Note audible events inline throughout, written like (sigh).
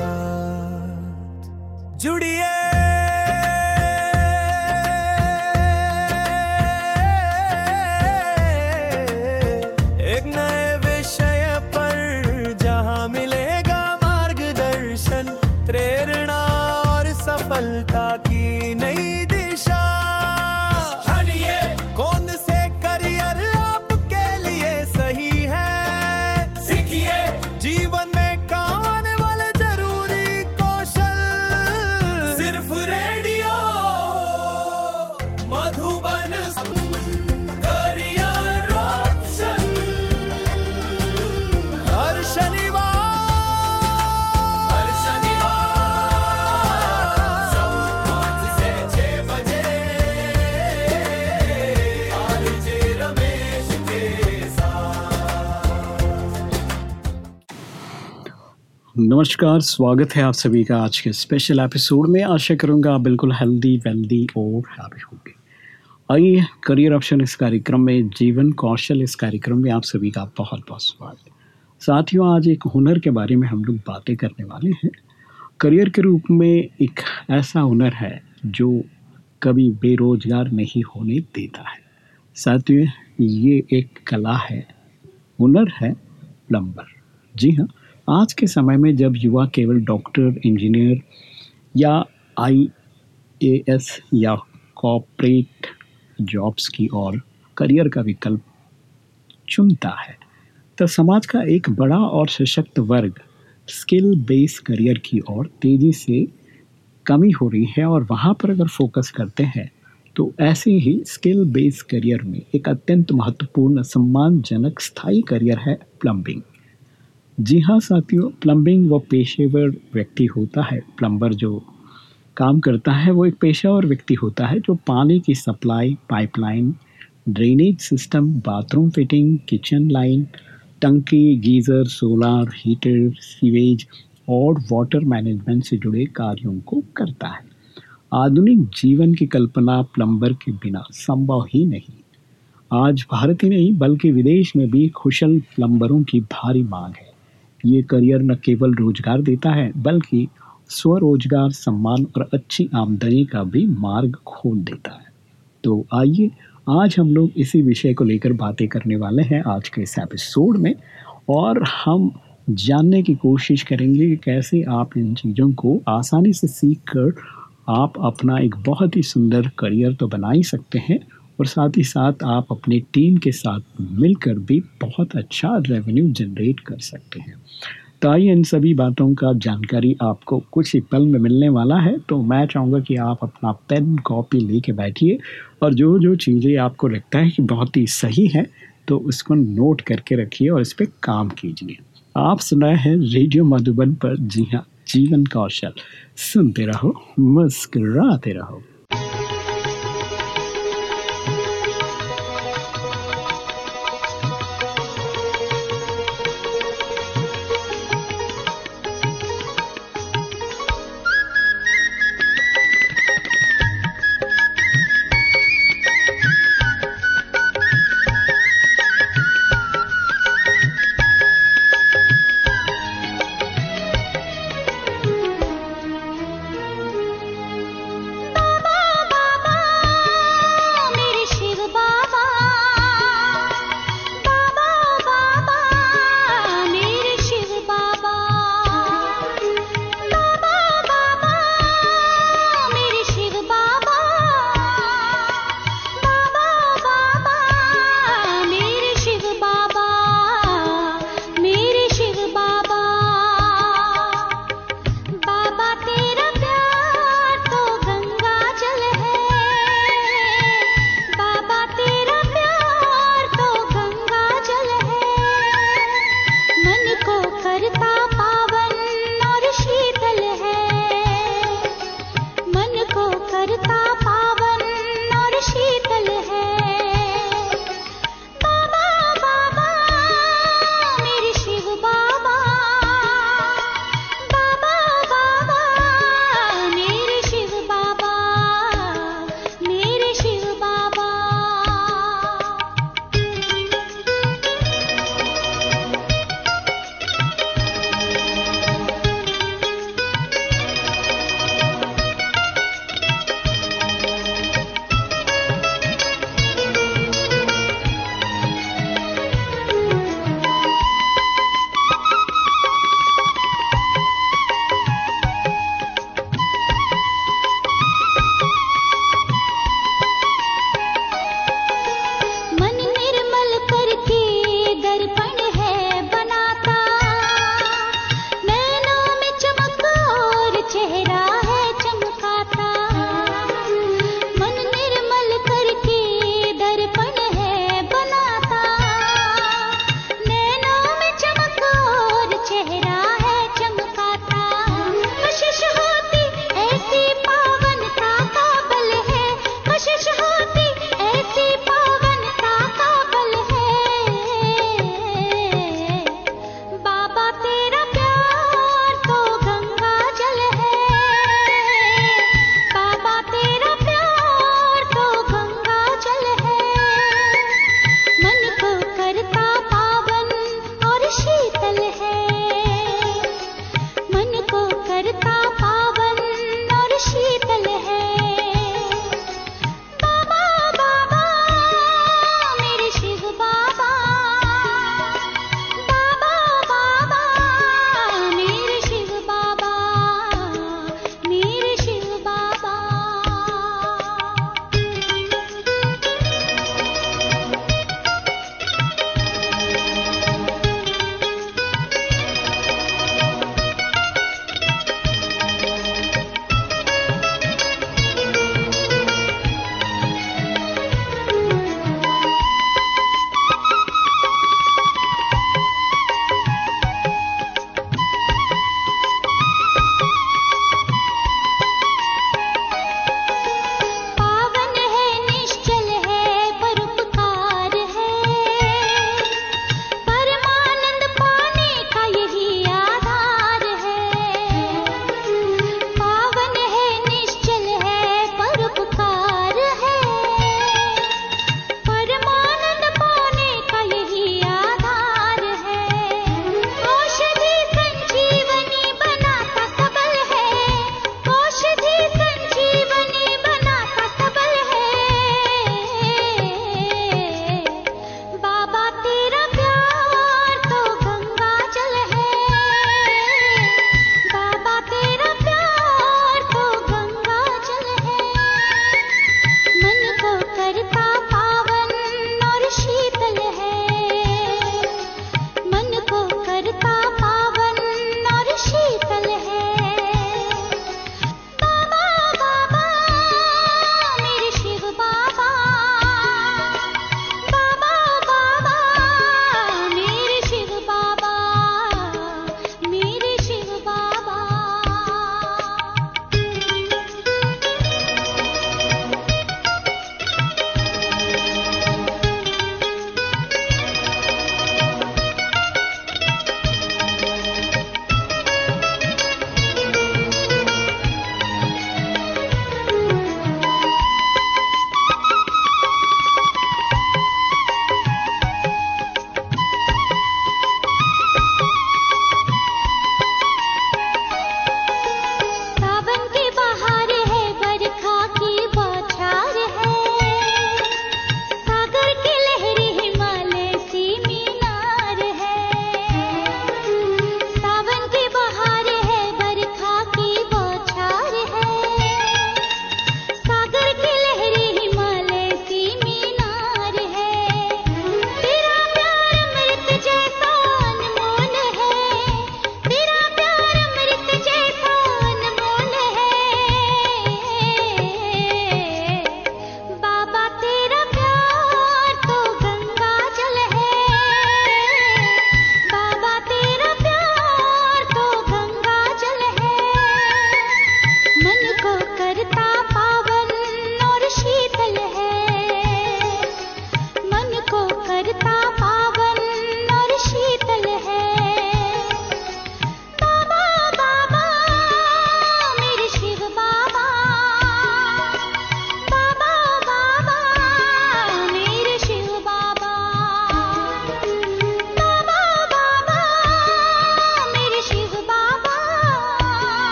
RJ Ramesh के साथ नमस्कार, स्वागत है आप सभी का आज के स्पेशल एपिसोड में। आशा करूँगा आप बिल्कुल हेल्दी वेल्दी और हैप्पी होंगे। आइए करियर ऑप्शन इस कार्यक्रम में, जीवन कौशल इस कार्यक्रम में आप सभी का बहुत बहुत स्वागत साथियों, आज एक हुनर के बारे में हम लोग बातें करने वाले हैं। करियर के रूप में एक ऐसा हुनर है, जो कभी बेरोजगार नहीं होने देता है। साथियों, ये एक कला है, हुनर है प्लम्बर जी हाँ आज के समय में जब युवा केवल डॉक्टर, इंजीनियर या आई ए एस या कॉपरेट जॉब्स की ओर करियर का विकल्प चुनता है तो समाज का एक बड़ा और सशक्त वर्ग स्किल बेस्ड करियर की ओर तेज़ी से कमी हो रही है और वहाँ पर अगर फोकस करते हैं तो ऐसे ही स्किल बेस्ड करियर में एक अत्यंत महत्वपूर्ण, सम्मानजनक, स्थायी करियर है प्लम्बिंग। जी हाँ साथियों प्लम्बिंग वो पेशेवर व्यक्ति होता है। प्लम्बर जो काम करता है, वो एक पेशेवर व्यक्ति होता है, जो पानी की supply pipeline drainage system bathroom fitting kitchen line टंकी, गीज़र सोलार हीटर सीवेज और वाटर मैनेजमेंट से जुड़े कार्यों को करता है। आधुनिक जीवन की कल्पना प्लम्बर के बिना संभव ही नहीं। आज भारत ही नहीं, बल्कि विदेश में भी कुशल प्लम्बरों की भारी मांग है। ये करियर न केवल रोज़गार देता है, बल्कि स्वरोजगार, सम्मान और अच्छी आमदनी का भी मार्ग खोल देता है। तो आइए, आज हम लोग इसी विषय को लेकर बातें करने वाले हैं आज के इस एपिसोड में, और हम जानने की कोशिश करेंगे कि कैसे आप इन चीज़ों को आसानी से सीख कर आप अपना एक बहुत ही सुंदर करियर तो बना ही सकते हैं और साथ ही साथ आप अपनी टीम के साथ मिलकर भी बहुत अच्छा रेवेन्यू जनरेट कर सकते हैं। तो आइए इन सभी बातों का जानकारी आपको कुछ ही पल में मिलने वाला है तो मैं चाहूँगा कि आप अपना पेन कॉपी लेके बैठिए और जो जो चीज़ें आपको लगता है कि बहुत ही सही है तो उसको नोट करके रखिए और इस पर काम कीजिए। आप सुनाए हैं रेडियो मधुबन पर। जी हाँ जीवन कौशल। सुनते रहो, मुस्कराते रहो।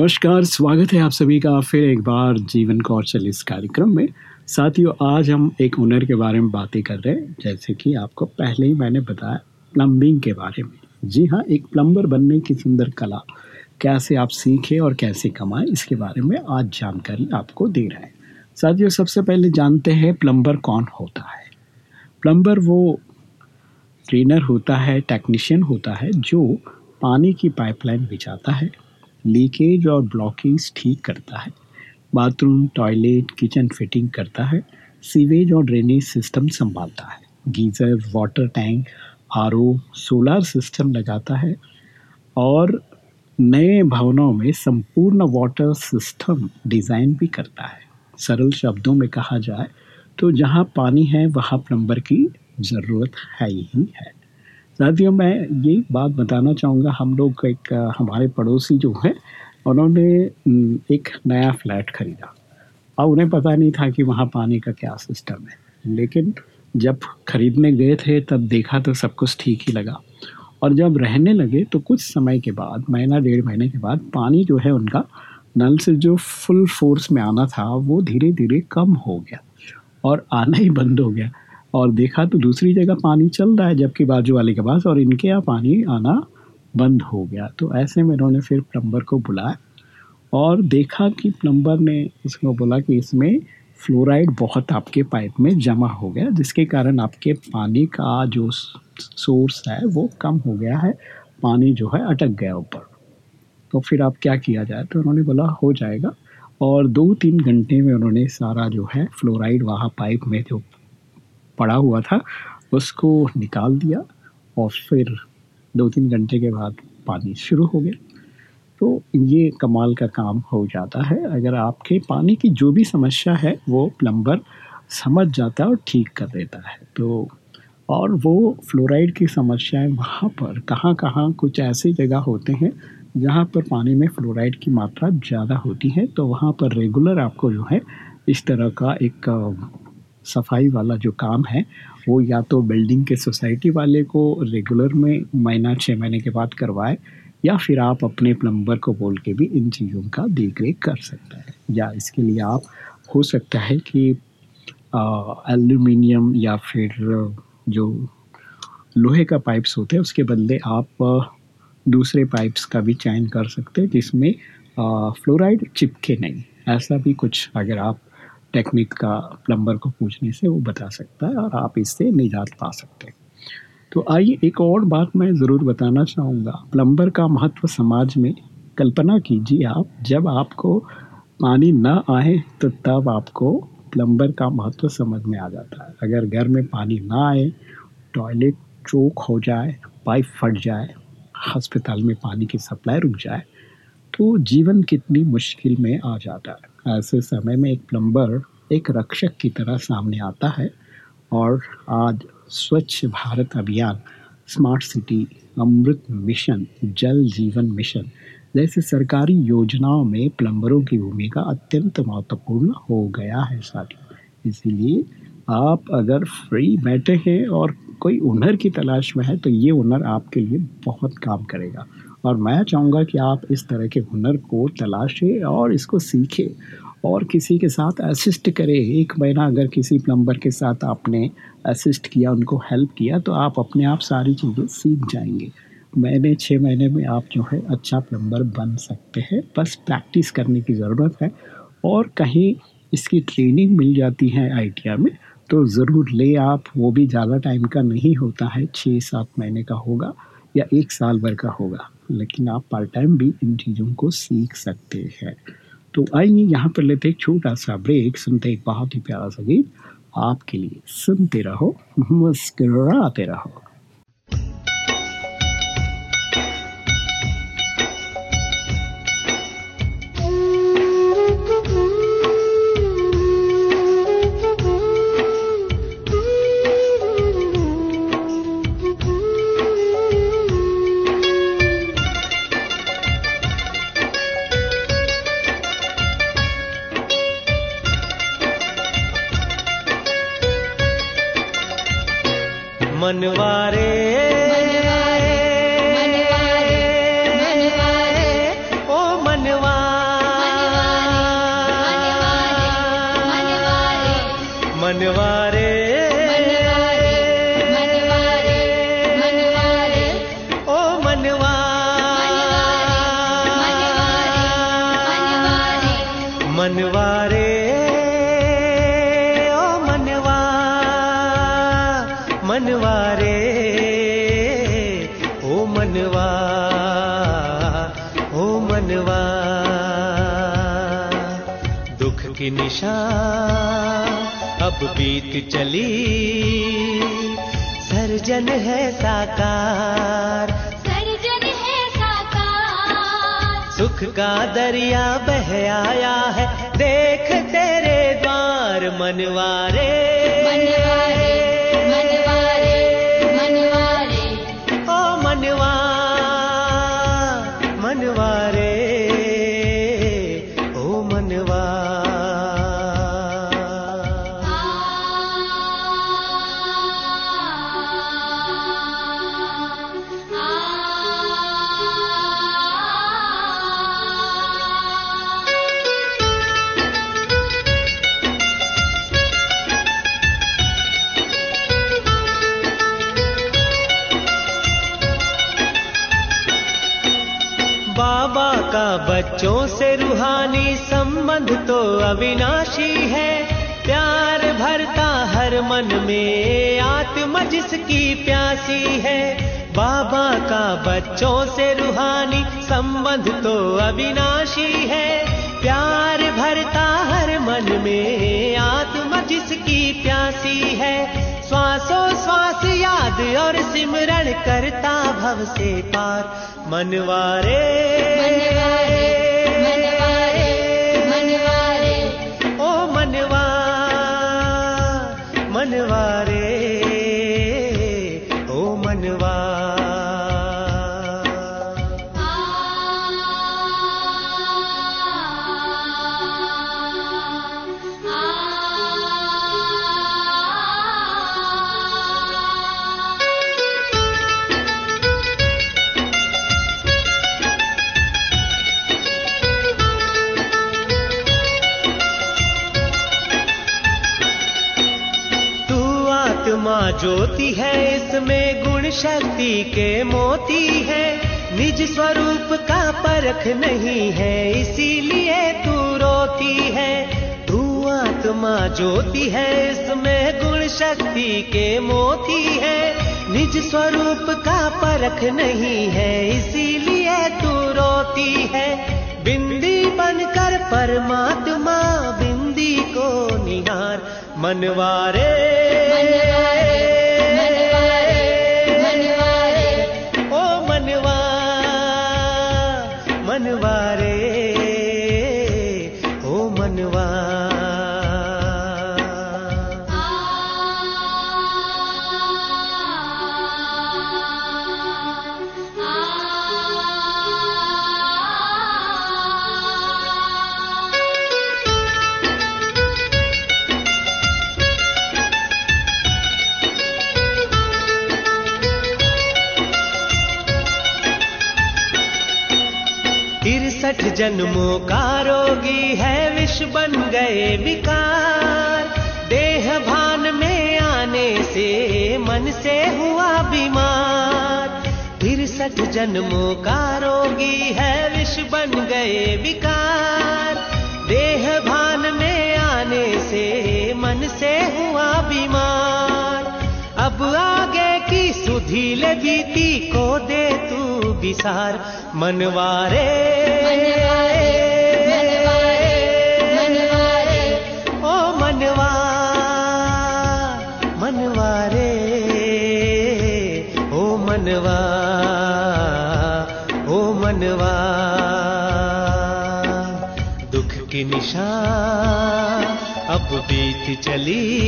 नमस्कार, स्वागत है आप सभी का फिर एक बार जीवन कौशल इस कार्यक्रम में। साथियों, आज हम एक हुनर के बारे में बातें कर रहे हैं, जैसे कि आपको पहले ही मैंने बताया प्लम्बिंग के बारे में। जी हाँ एक प्लम्बर बनने की सुंदर कला कैसे आप सीखें और कैसे कमाएँ, इसके बारे में आज जानकारी आपको दे रहे हैं। साथियों, सबसे पहले जानते हैं प्लम्बर कौन होता है। प्लम्बर वो ट्रेनर होता है, टेक्नीशियन होता है, जो पानी की पाइपलाइन बिछाता है। लीकेज और ब्लॉकेज ठीक करता है। बाथरूम, टॉयलेट, किचन फिटिंग करता है। सीवेज और ड्रेनेज सिस्टम संभालता है। गीज़र, वाटर टैंक आर सोलर सिस्टम लगाता है और नए भवनों में संपूर्ण वाटर सिस्टम डिज़ाइन भी करता है। सरल शब्दों में कहा जाए तो जहाँ पानी है, वहाँ प्लम्बर की ज़रूरत है ही है। साथियों मैं ये बात बताना चाहूँगा, हम लोग एक, हमारे पड़ोसी जो हैं, उन्होंने एक नया फ्लैट खरीदा। और उन्हें पता नहीं था कि वहाँ पानी का क्या सिस्टम है। लेकिन जब खरीदने गए थे, तब देखा तो सब कुछ ठीक ही लगा। और जब रहने लगे तो कुछ समय के बाद, महीना, डेढ़ महीने के बाद, पानी जो है उनका, नल से जो फुल फोर्स में आना था, वो धीरे धीरे कम हो गया। और आना ही बंद हो गया। और देखा तो दूसरी जगह पानी चल रहा है, जबकि बाजू वाले के पास, और इनके यहाँ पानी आना बंद हो गया। तो ऐसे में उन्होंने फिर प्लम्बर को बुलाया और देखा कि प्लम्बर ने उसको बोला कि इसमें फ्लोराइड बहुत आपके पाइप में जमा हो गया, जिसके कारण आपके पानी का जो सोर्स है वो कम हो गया है, पानी जो है अटक गया ऊपर। तो फिर आप क्या किया जाए? तो उन्होंने बोला, हो जाएगा। और दो तीन घंटे में उन्होंने सारा जो है फ्लोराइड वहाँ पाइप में जो पड़ा हुआ था, उसको निकाल दिया और फिर दो तीन घंटे के बाद पानी शुरू हो गया। तो ये कमाल का काम हो जाता है। अगर आपके पानी की जो भी समस्या है, वो प्लम्बर समझ जाता है और ठीक कर देता है। तो और वो फ्लोराइड की समस्याएँ वहाँ पर कहाँ कहाँ कुछ ऐसी जगह होते हैं, जहाँ पर पानी में फ्लोराइड की मात्रा ज़्यादा होती है तो वहाँ पर रेगुलर आपको जो है, इस तरह का एक सफ़ाई वाला जो काम है, वो या तो बिल्डिंग के सोसाइटी वाले को रेगुलर में महीना छः महीने के बाद करवाए, या फिर आप अपने प्लम्बर को बोल के भी इन चीज़ों का देख रेख कर सकते हैं। या इसके लिए आप, हो सकता है कि एल्यूमिनियम या फिर जो लोहे का पाइप्स होते हैं, उसके बदले आप दूसरे पाइप्स का भी चयन कर सकते हैं, जिसमें फ्लोराइड चिपके नहीं। ऐसा भी कुछ अगर आप टेक्निक का प्लम्बर को पूछने से वो बता सकता है और आप इससे निजात पा सकते हैं। तो आइए एक और बात मैं ज़रूर बताना चाहूँगा। प्लम्बर का महत्व समाज में, कल्पना कीजिए आप, जब आपको पानी ना आए तो तब आपको प्लम्बर का महत्व समझ में आ जाता है। अगर घर में पानी ना आए टॉयलेट चोक हो जाए पाइप फट जाए अस्पताल में पानी की सप्लाई रुक जाए तो जीवन कितनी मुश्किल में आ जाता है। ऐसे समय में एक प्लम्बर, एक रक्षक की तरह सामने आता है और आज स्वच्छ भारत अभियान, स्मार्ट सिटी, अमृत मिशन, जल जीवन मिशन जैसे सरकारी योजनाओं में प्लम्बरों की भूमिका अत्यंत महत्वपूर्ण हो गया है साथियों। इसीलिए आप अगर फ्री बैठे हैं और कोई हुनर की तलाश में है तो ये हुनर आपके लिए बहुत काम करेगा। और मैं चाहूँगा कि आप इस तरह के हुनर को तलाशें और इसको सीखें और किसी के साथ असिस्ट करें। एक महीना अगर किसी प्लम्बर के साथ आपने असिस्ट किया, उनको हेल्प किया तो आप अपने आप सारी चीज़ें सीख जाएँगे। महीने छः महीने में आप जो है अच्छा प्लम्बर बन सकते हैं। बस प्रैक्टिस करने की ज़रूरत है और कहीं इसकी ट्रेनिंग मिल जाती है आईटीआई में तो ज़रूर ले आप। वो भी ज़्यादा टाइम का नहीं होता है छः सात महीने का होगा या एक साल भर का होगा। लेकिन आप पार्ट टाइम भी इन चीज़ों को सीख सकते हैं। तो आइए यहाँ पर लेते एक छोटा सा ब्रेक सुनते एक बहुत ही प्यारा सा गीत। आपके लिए सुनते रहो, मुस्कराते रहो। द्वार मनवारे में आत्मा जिसकी प्यासी है, बाबा का बच्चों से रूहानी संबंध तो अविनाशी है। प्यार भरता हर मन में आत्मा जिसकी प्यासी है। श्वासों श्वास याद और सिमरण करता भव से पार मनवारे मनवारे। मनवारे। मनवारे आत्मा ज्योति है, इसमें गुण शक्ति के मोती है। निज स्वरूप का परख नहीं है, इसीलिए तू रोती है। तू आत्मा ज्योति है, इसमें गुण शक्ति के मोती है। निज स्वरूप का परख नहीं है, इसीलिए तू रोती है। बिंदी बनकर परमात्मा, बिंदी को निहार मनवारे। जन्मों का रोगी है, विष बन गए विकार। देह भान में आने से मन से हुआ बीमार। तिरसठ जन्मों का रोगी है, विष बन गए विकार। देह भान में आने से मन से हुआ बीमार। अब आगे की सुधील बीती को दे तू विसार, मनवारे। मनवारे। की निशान अब बीत चली।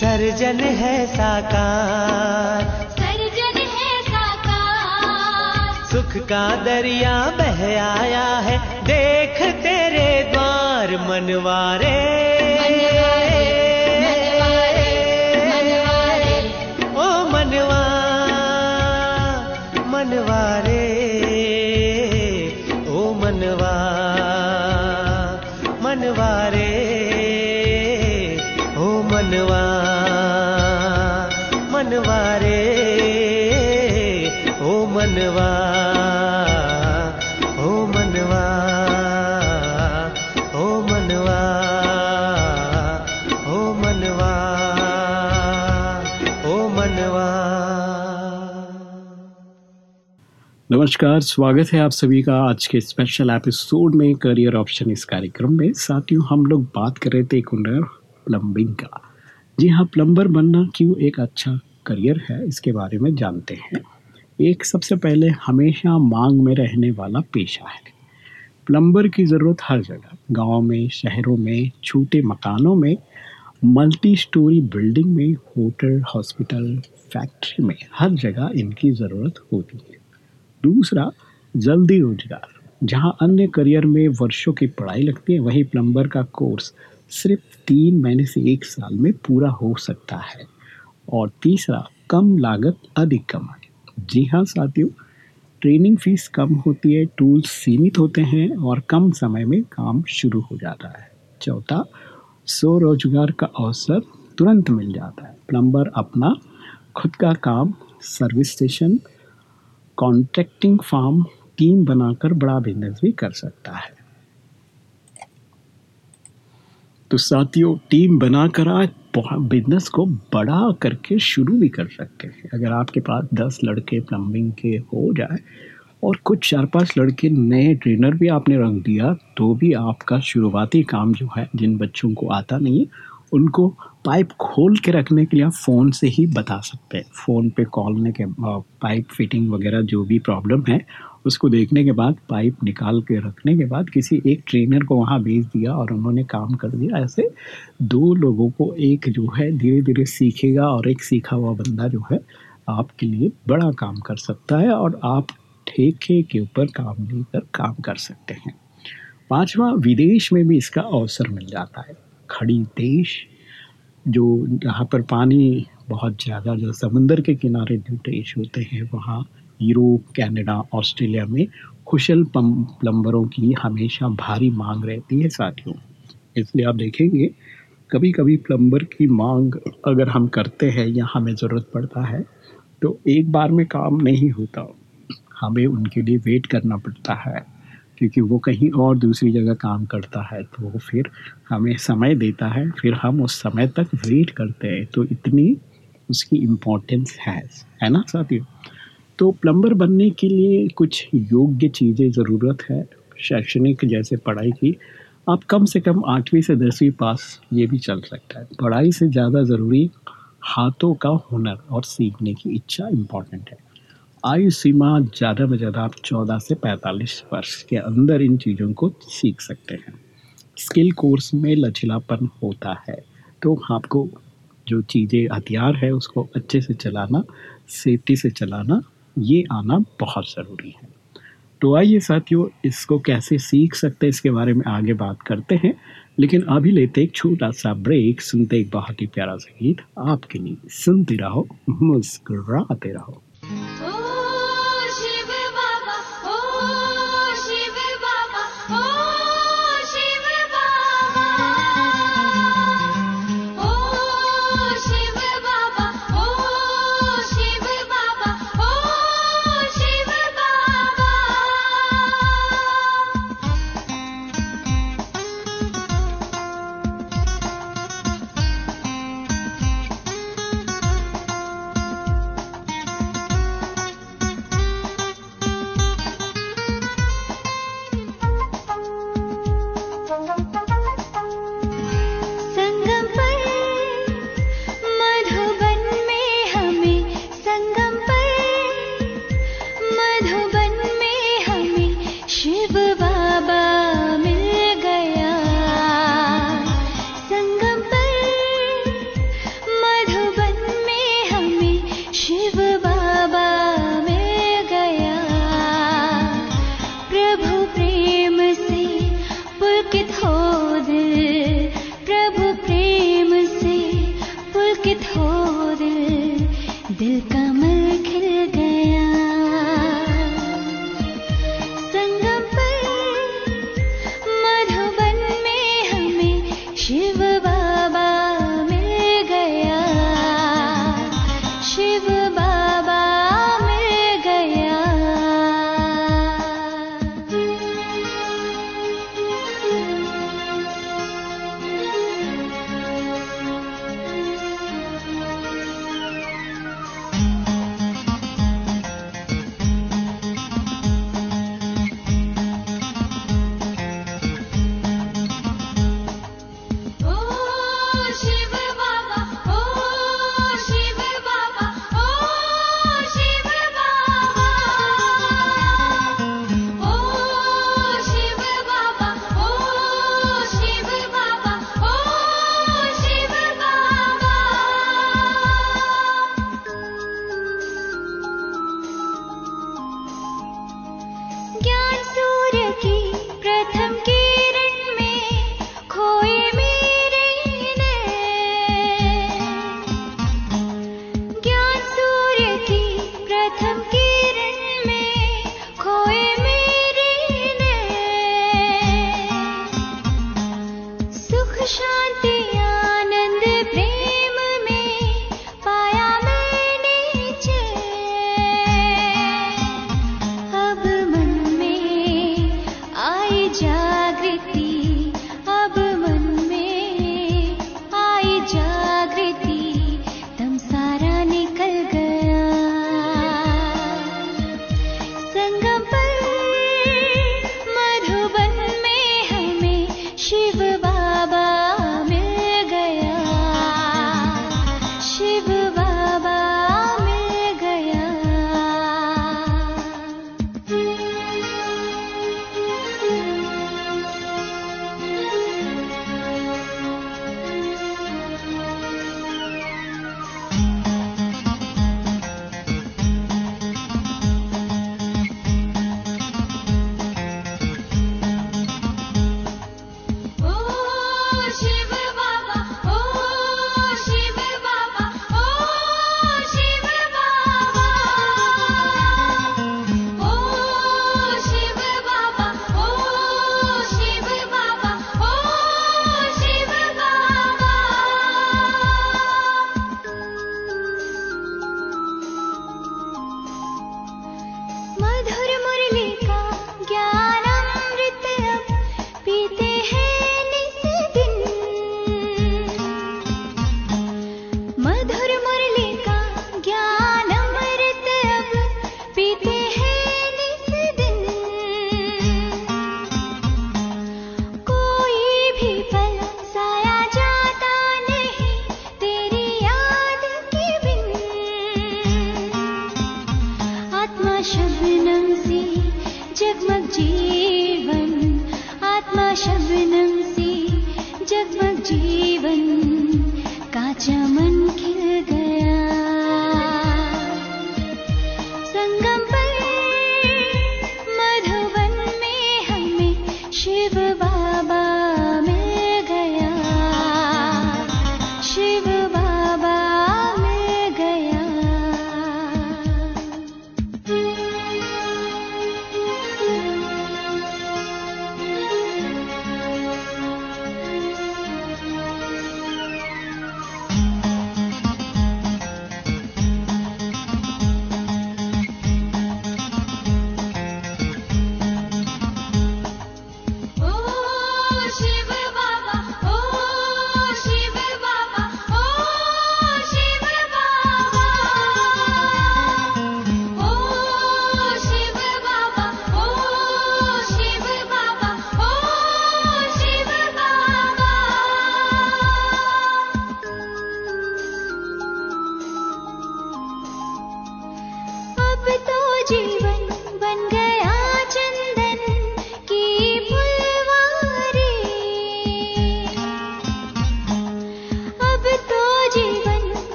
सर्जन है साकार। सर्जन है साकार। सुख का दरिया बह आया है। देख तेरे द्वार मनवारे। मनवा मनवा रे, ओ मनवा नमस्कार, स्वागत है आप सभी का आज के स्पेशल एपिसोड में करियर ऑप्शन इस कार्यक्रम में। साथियों, हम लोग बात कर रहे थे एक हुनर प्लम्बिंग का। जी हाँ प्लम्बर बनना क्यों एक अच्छा करियर है, इसके बारे में जानते हैं। एक सबसे पहले हमेशा मांग में रहने वाला पेशा है। प्लम्बर की ज़रूरत हर जगह, गाँव में, शहरों में, छोटे मकानों में मल्टी स्टोरी बिल्डिंग में होटल हॉस्पिटल फैक्ट्री में, हर जगह इनकी ज़रूरत होती है। दूसरा, जल्दी रोज़गार, जहाँ अन्य करियर में वर्षों की पढ़ाई लगती है, वहीं प्लम्बर का कोर्स सिर्फ़ तीन महीने से एक साल में पूरा हो सकता है। और तीसरा, कम लागत अधिक कमाई जी हाँ साथियों, ट्रेनिंग फ़ीस कम होती है, टूल्स सीमित होते हैं और कम समय में काम शुरू हो जाता है। चौथा, स्वरोजगार का अवसर तुरंत मिल जाता है। प्लम्बर अपना खुद का काम, service station, contracting firm, team बनाकर बड़ा बिज़नेस भी कर सकता है। तो साथियों, टीम बनाकर आज बिज़नेस को बड़ा करके शुरू भी कर सकते हैं। अगर आपके पास दस लड़के प्लम्बिंग के हो जाए और कुछ चार पाँच लड़के नए ट्रेनर भी आपने रख दिया तो भी आपका शुरुआती काम जो है, जिन बच्चों को आता नहीं उनको पाइप खोल के रखने के लिए आप फ़ोन से ही बता सकते हैं। फ़ोन पे कॉल कॉलने के पाइप फिटिंग वगैरह जो भी प्रॉब्लम है उसको देखने के बाद, पाइप निकाल के रखने के बाद किसी एक ट्रेनर को वहाँ भेज दिया और उन्होंने काम कर दिया। ऐसे दो लोगों को एक जो है धीरे धीरे सीखेगा और एक सीखा हुआ बंदा जो है आपके लिए बड़ा काम कर सकता है और आप ठेके के ऊपर काम लेकर काम कर सकते हैं। पांचवा, विदेश में भी इसका अवसर मिल जाता है। खड़ी देश, जो जहाँ पर पानी बहुत ज़्यादा, जो समंदर के किनारे जो देश होते हैं, वहाँ यूरोप, कनाडा, ऑस्ट्रेलिया में कुशल प्लम्बरों की हमेशा भारी मांग रहती है साथियों। इसलिए आप देखेंगे कभी कभी प्लम्बर की मांग अगर हम करते हैं या हमें ज़रूरत पड़ता है तो एक बार में काम नहीं होता। हमें उनके लिए वेट करना पड़ता है, क्योंकि वो कहीं और दूसरी जगह काम करता है तो फिर हमें समय देता है, फिर हम उस समय तक वेट करते हैं तो इतनी उसकी इम्पोर्टेंस है है ना साथियों? तो प्लम्बर बनने के लिए कुछ योग्य चीज़ें ज़रूरत है। शैक्षणिक जैसे पढ़ाई की, आप कम से कम आठवीं से दसवीं पास ये भी चल सकता है। पढ़ाई से ज़्यादा ज़रूरी हाथों का हुनर और सीखने की इच्छा इंपॉर्टेंट है। आयु सीमा ज़्यादा में ज़्यादा आप चौदह से पैंतालीस वर्ष के अंदर इन चीज़ों को सीख सकते हैं। स्किल कोर्स में लचीलापन होता है तो आपको जो चीज़ें हथियार है उसको अच्छे से चलाना, सेफ्टी से चलाना ये आना बहुत ज़रूरी है। तो आइए साथियों, इसको कैसे सीख सकते हैं, इसके बारे में आगे बात करते हैं। लेकिन अभी लेते एक छोटा सा ब्रेक, सुनते एक बहुत ही प्यारा सा गीत। आपके लिए सुनते रहो, मुस्कुराते रहो।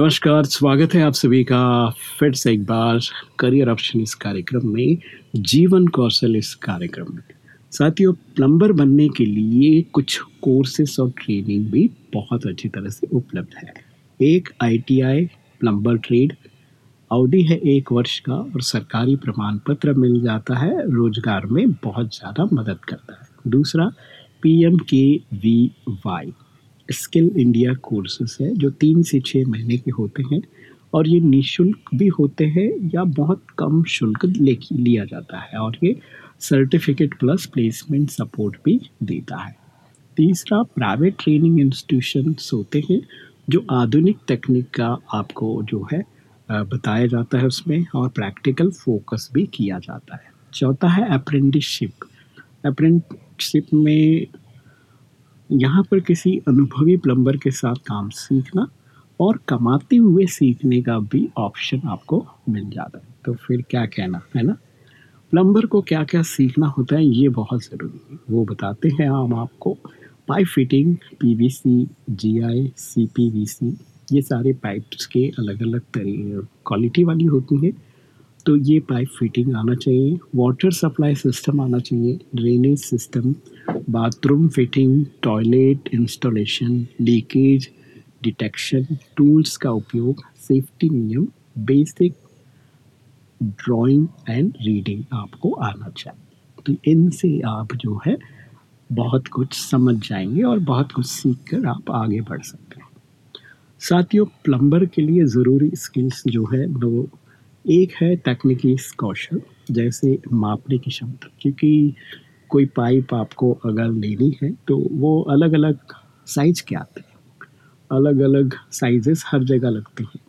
नमस्कार, स्वागत है आप सभी का फिर से एक बार करियर ऑप्शन इस कार्यक्रम में, जीवन कौशल इस कार्यक्रम में। साथियों प्लम्बर बनने के लिए कुछ कोर्सेस और ट्रेनिंग भी बहुत अच्छी तरह से उपलब्ध है। एक आईटीआई प्लम्बर ट्रेड अवधि है एक वर्ष का और सरकारी प्रमाण पत्र मिल जाता है, रोज़गार में बहुत ज़्यादा मदद करता है। दूसरा P M K V Y skill India courses है, जो तीन से छः महीने के होते हैं, और ये निशुल्क भी होते हैं या बहुत कम शुल्क ले लिया जाता है, और ये सर्टिफिकेट प्लस प्लेसमेंट सपोर्ट भी देता है। तीसरा प्राइवेट ट्रेनिंग इंस्टीट्यूशंस होते हैं, जो आधुनिक तकनीक का आपको जो है बताया जाता है उसमें, और प्रैक्टिकल फोकस भी किया जाता है। चौथा है अप्रेंटिसशिप अप्रेंटिसशिप में यहाँ पर किसी अनुभवी प्लम्बर के साथ काम सीखना और कमाते हुए सीखने का भी ऑप्शन आपको मिल जाता है। तो फिर क्या कहना, है ना? प्लम्बर को क्या क्या सीखना होता है, ये बहुत ज़रूरी है। वो बताते हैं हम आपको। Pipe fitting PVC GI CPVC ये सारे पाइप्स के अलग अलग तरह क्वालिटी वाली होती है। तो ये पाइप फिटिंग आना चाहिए। वाटर सप्लाई सिस्टम आना चाहिए। Drainage system bathroom fitting toilet installation leakage detection tools का उपयोग सेफ्टी नियम बेसिक ड्राइंग एंड रीडिंग आपको आना चाहिए तो इनसे आप जो है बहुत कुछ समझ जाएँगे और बहुत कुछ सीख कर आप आगे बढ़ सकते हैं साथियों प्लम्बर के लिए ज़रूरी स्किल्स जो है वो एक है तकनीकी कौशल जैसे मापने की क्षमता क्योंकि कोई पाइप आपको अगर लेनी है तो वो अलग अलग साइज़ के आते हैं। अलग अलग साइजेस हर जगह लगते हैं।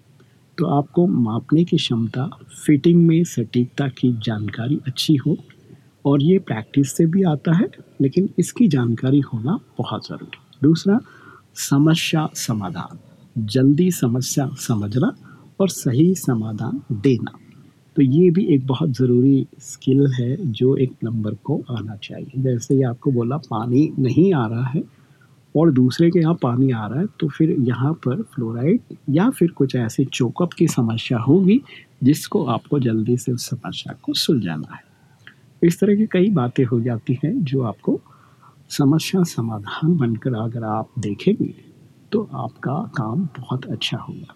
तो आपको मापने की क्षमता फिटिंग में सटीकता की जानकारी अच्छी हो, और ये प्रैक्टिस से भी आता है, लेकिन इसकी जानकारी होना बहुत ज़रूरी दूसरा, समस्या समाधान। जल्दी समस्या समझना और सही समाधान देना। तो ये भी एक बहुत ज़रूरी स्किल है जो एक प्लम्बर को आना चाहिए। जैसे ही आपको बोला, पानी नहीं आ रहा है और दूसरे के यहाँ पानी आ रहा है तो फिर यहाँ पर फ्लोराइड या फिर कुछ ऐसी चोकअप की समस्या होगी जिसको आपको जल्दी से उस समस्या को सुलझाना है। इस तरह की कई बातें हो जाती हैं जो आपको समस्या समाधान बनकर अगर आप देखेंगे तो आपका काम बहुत अच्छा होगा।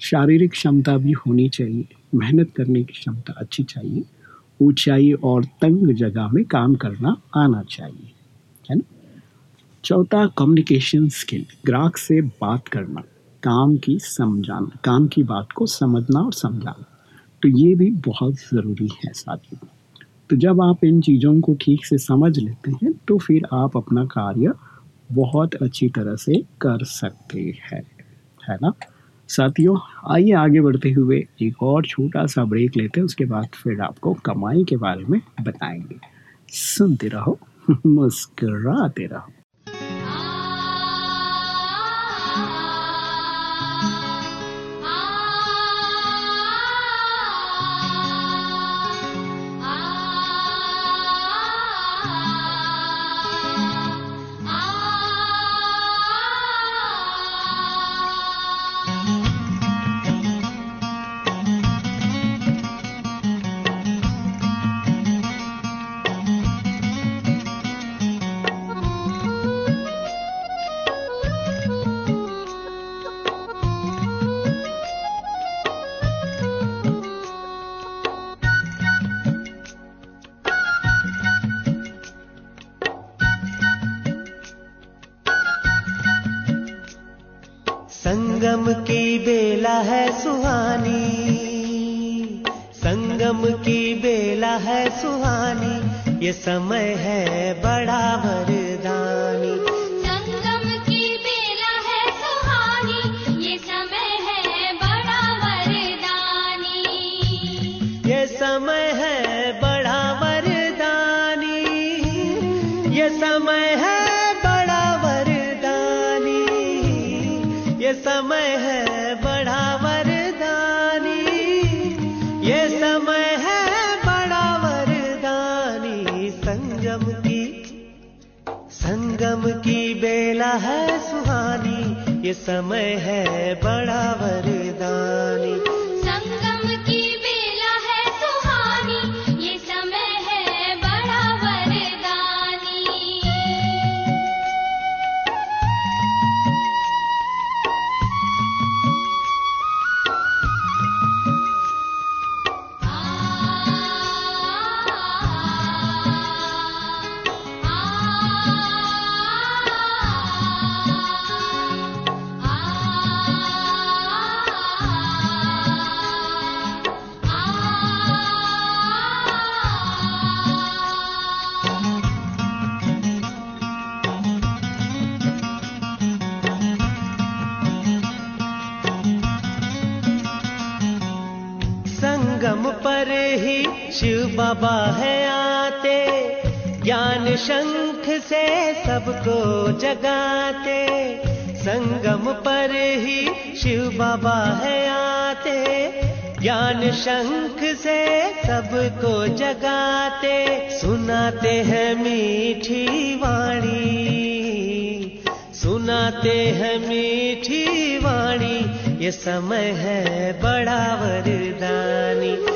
शारीरिक क्षमता भी होनी चाहिए। मेहनत करने की क्षमता अच्छी चाहिए, ऊंचाई और तंग जगह में काम करना आना चाहिए, है ना? चौथा कम्युनिकेशन स्किल ग्राहक से बात करना, काम की समझाना, काम की बात को समझना और समझाना तो ये भी बहुत ज़रूरी है साथियों। तो जब आप इन चीज़ों को ठीक से समझ लेते हैं तो फिर आप अपना कार्य बहुत अच्छी तरह से कर सकते हैं, है ना? साथियों, आइए आगे बढ़ते हुए एक और छोटा सा ब्रेक लेते हैं, उसके बाद फिर आपको कमाई के बारे में बताएँगे। सुनते रहो, (laughs) मुस्कराते रहो। समय है बड़ा वरदानी समय है बड़ा वरदानी बाबा है आते, ज्ञान शंख से सबको जगाते। संगम पर ही शिव बाबा है आते, ज्ञान शंख से सबको जगाते। सुनाते हैं मीठी वाणी, सुनाते हैं मीठी वाणी। ये समय है बड़ा वरदानी।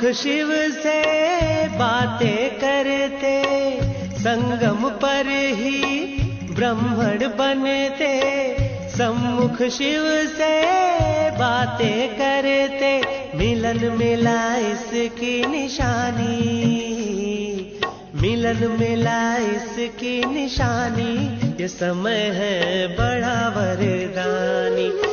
सम्मुख शिव से बातें करते, संगम पर ही ब्राह्मण बनते। सम्मुख शिव से बातें करते, मिलन मिला इसकी निशानी। मिलन मिला इसकी निशानी, ये समय है बड़ा वरदानी।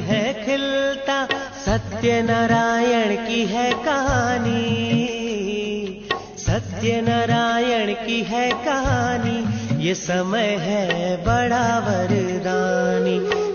है खिलता सत्य नारायण की है कहानी। सत्य नारायण की है कहानी, ये समय है बड़ा वरदानी।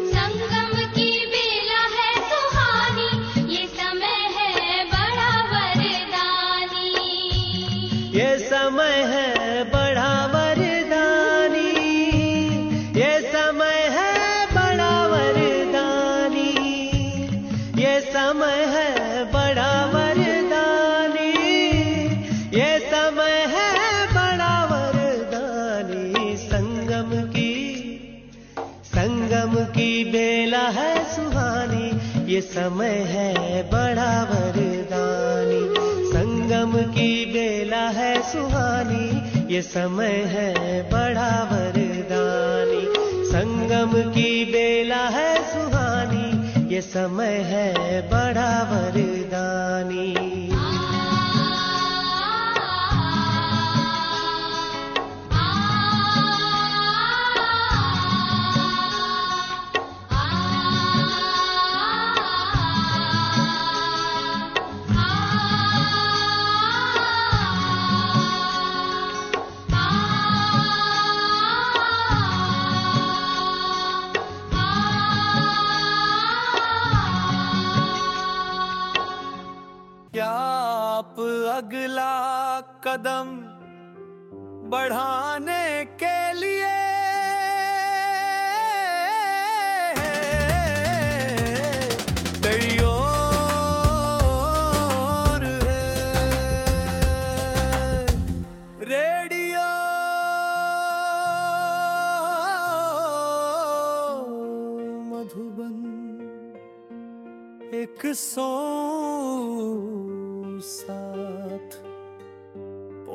समय है बड़ा वरदानी। संगम की बेला है सुहानी। ये समय है बड़ा वरदानी। संगम की बेला है सुहानी। ये समय है बड़ा वरदानी। अगला कदम बढ़ाने के लिए एक सौ सात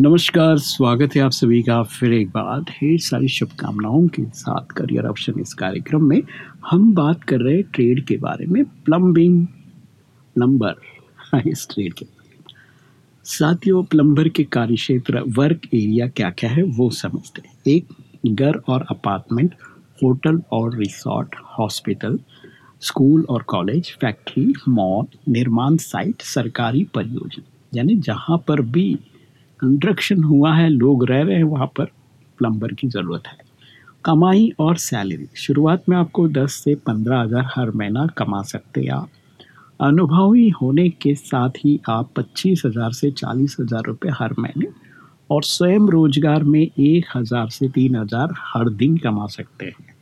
नमस्कार, स्वागत है आप सभी का फिर एक बार ढेर सारी शुभकामनाओं के साथ करियर ऑप्शन इस कार्यक्रम में। हम बात कर रहे हैं ट्रेड के बारे में प्लम्बिंग प्लम्बर इस ट्रेड के साथियों प्लम्बर के कार्य क्षेत्र वर्क एरिया क्या क्या है, वो समझते हैं। एक, घर और अपार्टमेंट होटल और रिसोर्ट हॉस्पिटल स्कूल और कॉलेज फैक्ट्री मॉल निर्माण साइट सरकारी परियोजना। यानी जहाँ पर भी कंस्ट्रक्शन हुआ है, लोग रह रहे हैं, वहाँ पर प्लम्बर की ज़रूरत है। कमाई और सैलरी। शुरुआत में आपको 10 से पंद्रह हज़ार हर महीना कमा सकते हैं आप। अनुभवी होने के साथ ही आप पच्चीस हज़ार से चालीस हज़ार रुपये हर महीने और स्वयं रोज़गार में एक हज़ार से तीन हज़ार हर दिन कमा सकते हैं।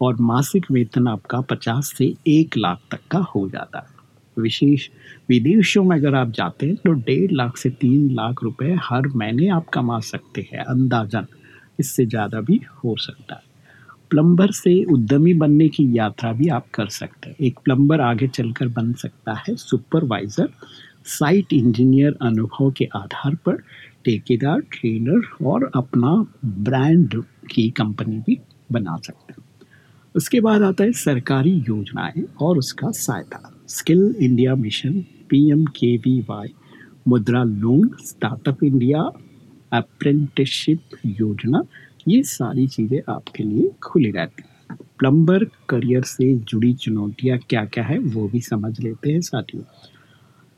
और मासिक वेतन आपका पचास से एक लाख तक का हो जाता है। विशेष विदेशों में अगर आप जाते हैं तो डेढ़ लाख से तीन लाख रुपए हर महीने आप कमा सकते हैं, अंदाजन। इससे ज़्यादा भी हो सकता है। प्लम्बर से उद्यमी बनने की यात्रा भी आप कर सकते हैं। एक प्लम्बर आगे चलकर बन सकता है, सुपरवाइज़र, साइट इंजीनियर अनुभव के आधार पर, ठेकेदार, ट्रेनर और अपना ब्रांड की कंपनी भी बना सकते हैं। उसके बाद आता है सरकारी योजनाएँ और उसका सहायता। Skill India mission P M K V Y Mudra loan startup India apprenticeship योजना ये सारी चीज़ें आपके लिए खुली रहती हैं। प्लम्बर करियर से जुड़ी चुनौतियाँ क्या क्या है, वो भी समझ लेते हैं साथियों।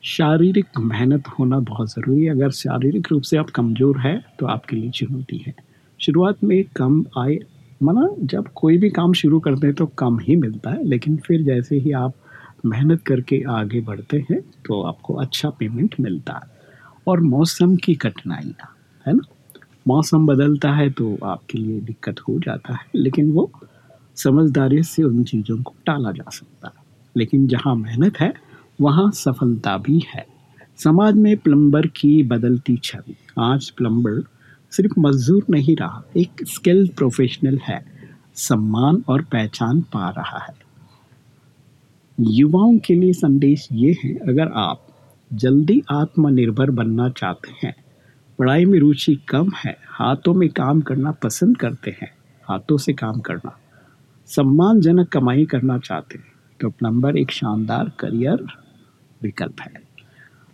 शारीरिक मेहनत होना बहुत ज़रूरी है। अगर शारीरिक रूप से आप कमज़ोर है तो आपके लिए चुनौती है। शुरुआत में कम आय, माना जब कोई भी काम शुरू करते हैं तो कम ही मिलता है, लेकिन फिर जैसे ही आप मेहनत करके आगे बढ़ते हैं तो आपको अच्छा पेमेंट मिलता है। और मौसम की कठिनाइयाँ है ना? मौसम बदलता है तो आपके लिए दिक्कत हो जाता है, लेकिन वो समझदारी से उन चीज़ों को टाला जा सकता है। लेकिन जहाँ मेहनत है, वहाँ सफलता भी है। समाज में प्लम्बर की बदलती छवि। आज प्लम्बर सिर्फ़ मजदूर नहीं रहा, एक स्किल्ड प्रोफेशनल है। सम्मान और पहचान पा रहा है। युवाओं के लिए संदेश ये है, अगर आप जल्दी आत्मनिर्भर बनना चाहते हैं, पढ़ाई में रुचि कम है, हाथों में काम करना पसंद करते हैं, हाथों से काम करना, सम्मानजनक कमाई करना चाहते हैं तो प्लम्बर एक शानदार करियर विकल्प है।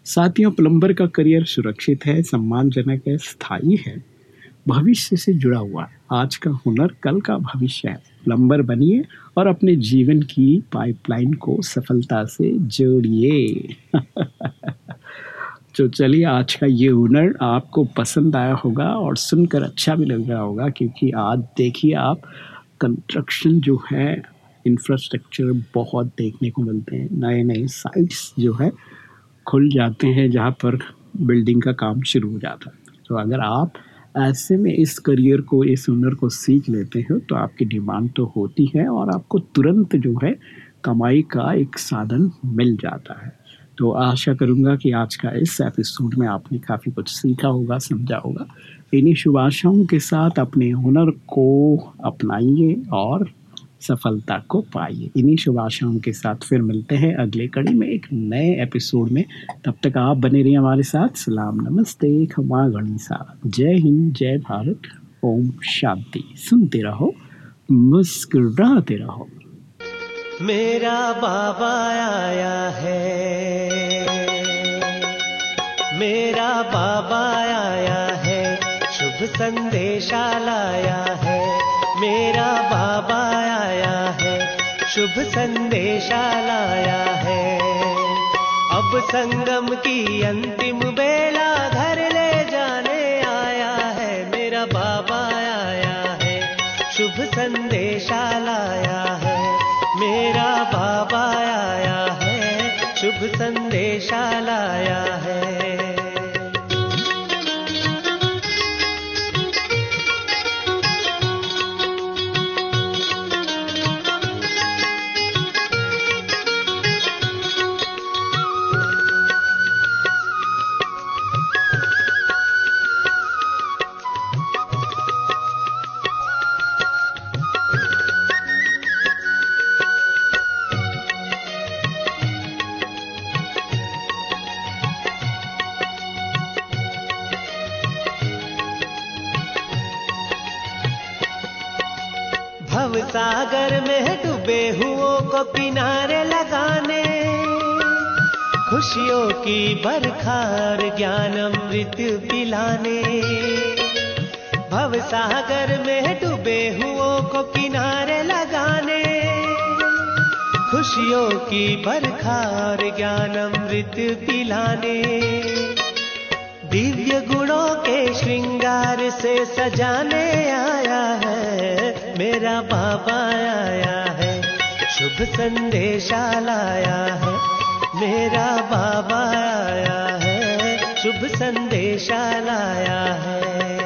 साथियों, प्लम्बर का करियर सुरक्षित है, सम्मानजनक है, स्थायी है, भविष्य से जुड़ा हुआ है। आज का हुनर, कल का भविष्य है। प्लम्बर बनिए और अपने जीवन की पाइपलाइन को सफलता से जोड़िए। (laughs) तो चलिए, आज का ये हुनर आपको पसंद आया होगा और सुनकर अच्छा भी लग रहा होगा क्योंकि आज देखिए आप कंस्ट्रक्शन जो है इंफ्रास्ट्रक्चर बहुत देखने को मिलते हैं। नए नए साइट्स जो है, खुल जाते हैं जहाँ पर बिल्डिंग का काम शुरू हो जाता है। तो अगर आप ऐसे में इस करियर को, इस हुनर को सीख लेते हो तो आपकी डिमांड तो होती है और आपको तुरंत जो है कमाई का एक साधन मिल जाता है। तो आशा करूँगा कि आज का इस एपिसोड में आपने काफ़ी कुछ सीखा होगा, समझा होगा। इन्हीं शुभ आशाओं के साथ अपने हुनर को अपनाइए और सफलता को पाइए। इन्हीं शुभ आशाओं के साथ फिर मिलते हैं अगले कड़ी में एक नए एपिसोड में। तब तक आप बने रहिए हमारे साथ। सलाम, नमस्ते, खमा गणिसा। जय हिंद, जय भारत। ओम शांति। सुनते रहो, मुस्कुराते रहो। मेरा बाबा आया है। मेरा बाबा आया है। शुभ संदेशा लाया है। मेरा बाबा आया है, शुभ संदेशा लाया है। अब संगम की अंतिम बेला घर ले जाने आया है, मेरा बाबा आया है, शुभ संदेशा लाया है। मेरा बाबा आया है, शुभ संदेशा लाया है। को किनारे लगाने, खुशियों की बरखार ज्ञान अमृत पिलाने। भव सागर में डूबे हुओं को किनारे लगाने, खुशियों की बरखार ज्ञान अमृत पिलाने। दिव्य गुणों के श्रृंगार से सजाने आया है, मेरा बाबा आया है। शुभ संदेशा लाया है मेरा बाबा आया है शुभ संदेश लाया है।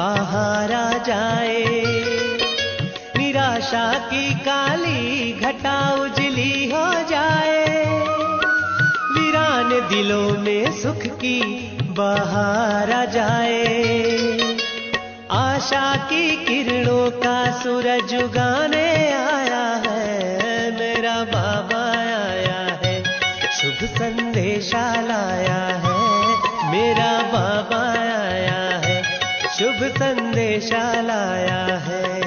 बहारा जाए। निराशा की काली घटा उजली हो जाए। वीरान दिलों में सुख की बहारा जाए। आशा की किरणों का सूरज उगाने शुभ संदेशा लाया है।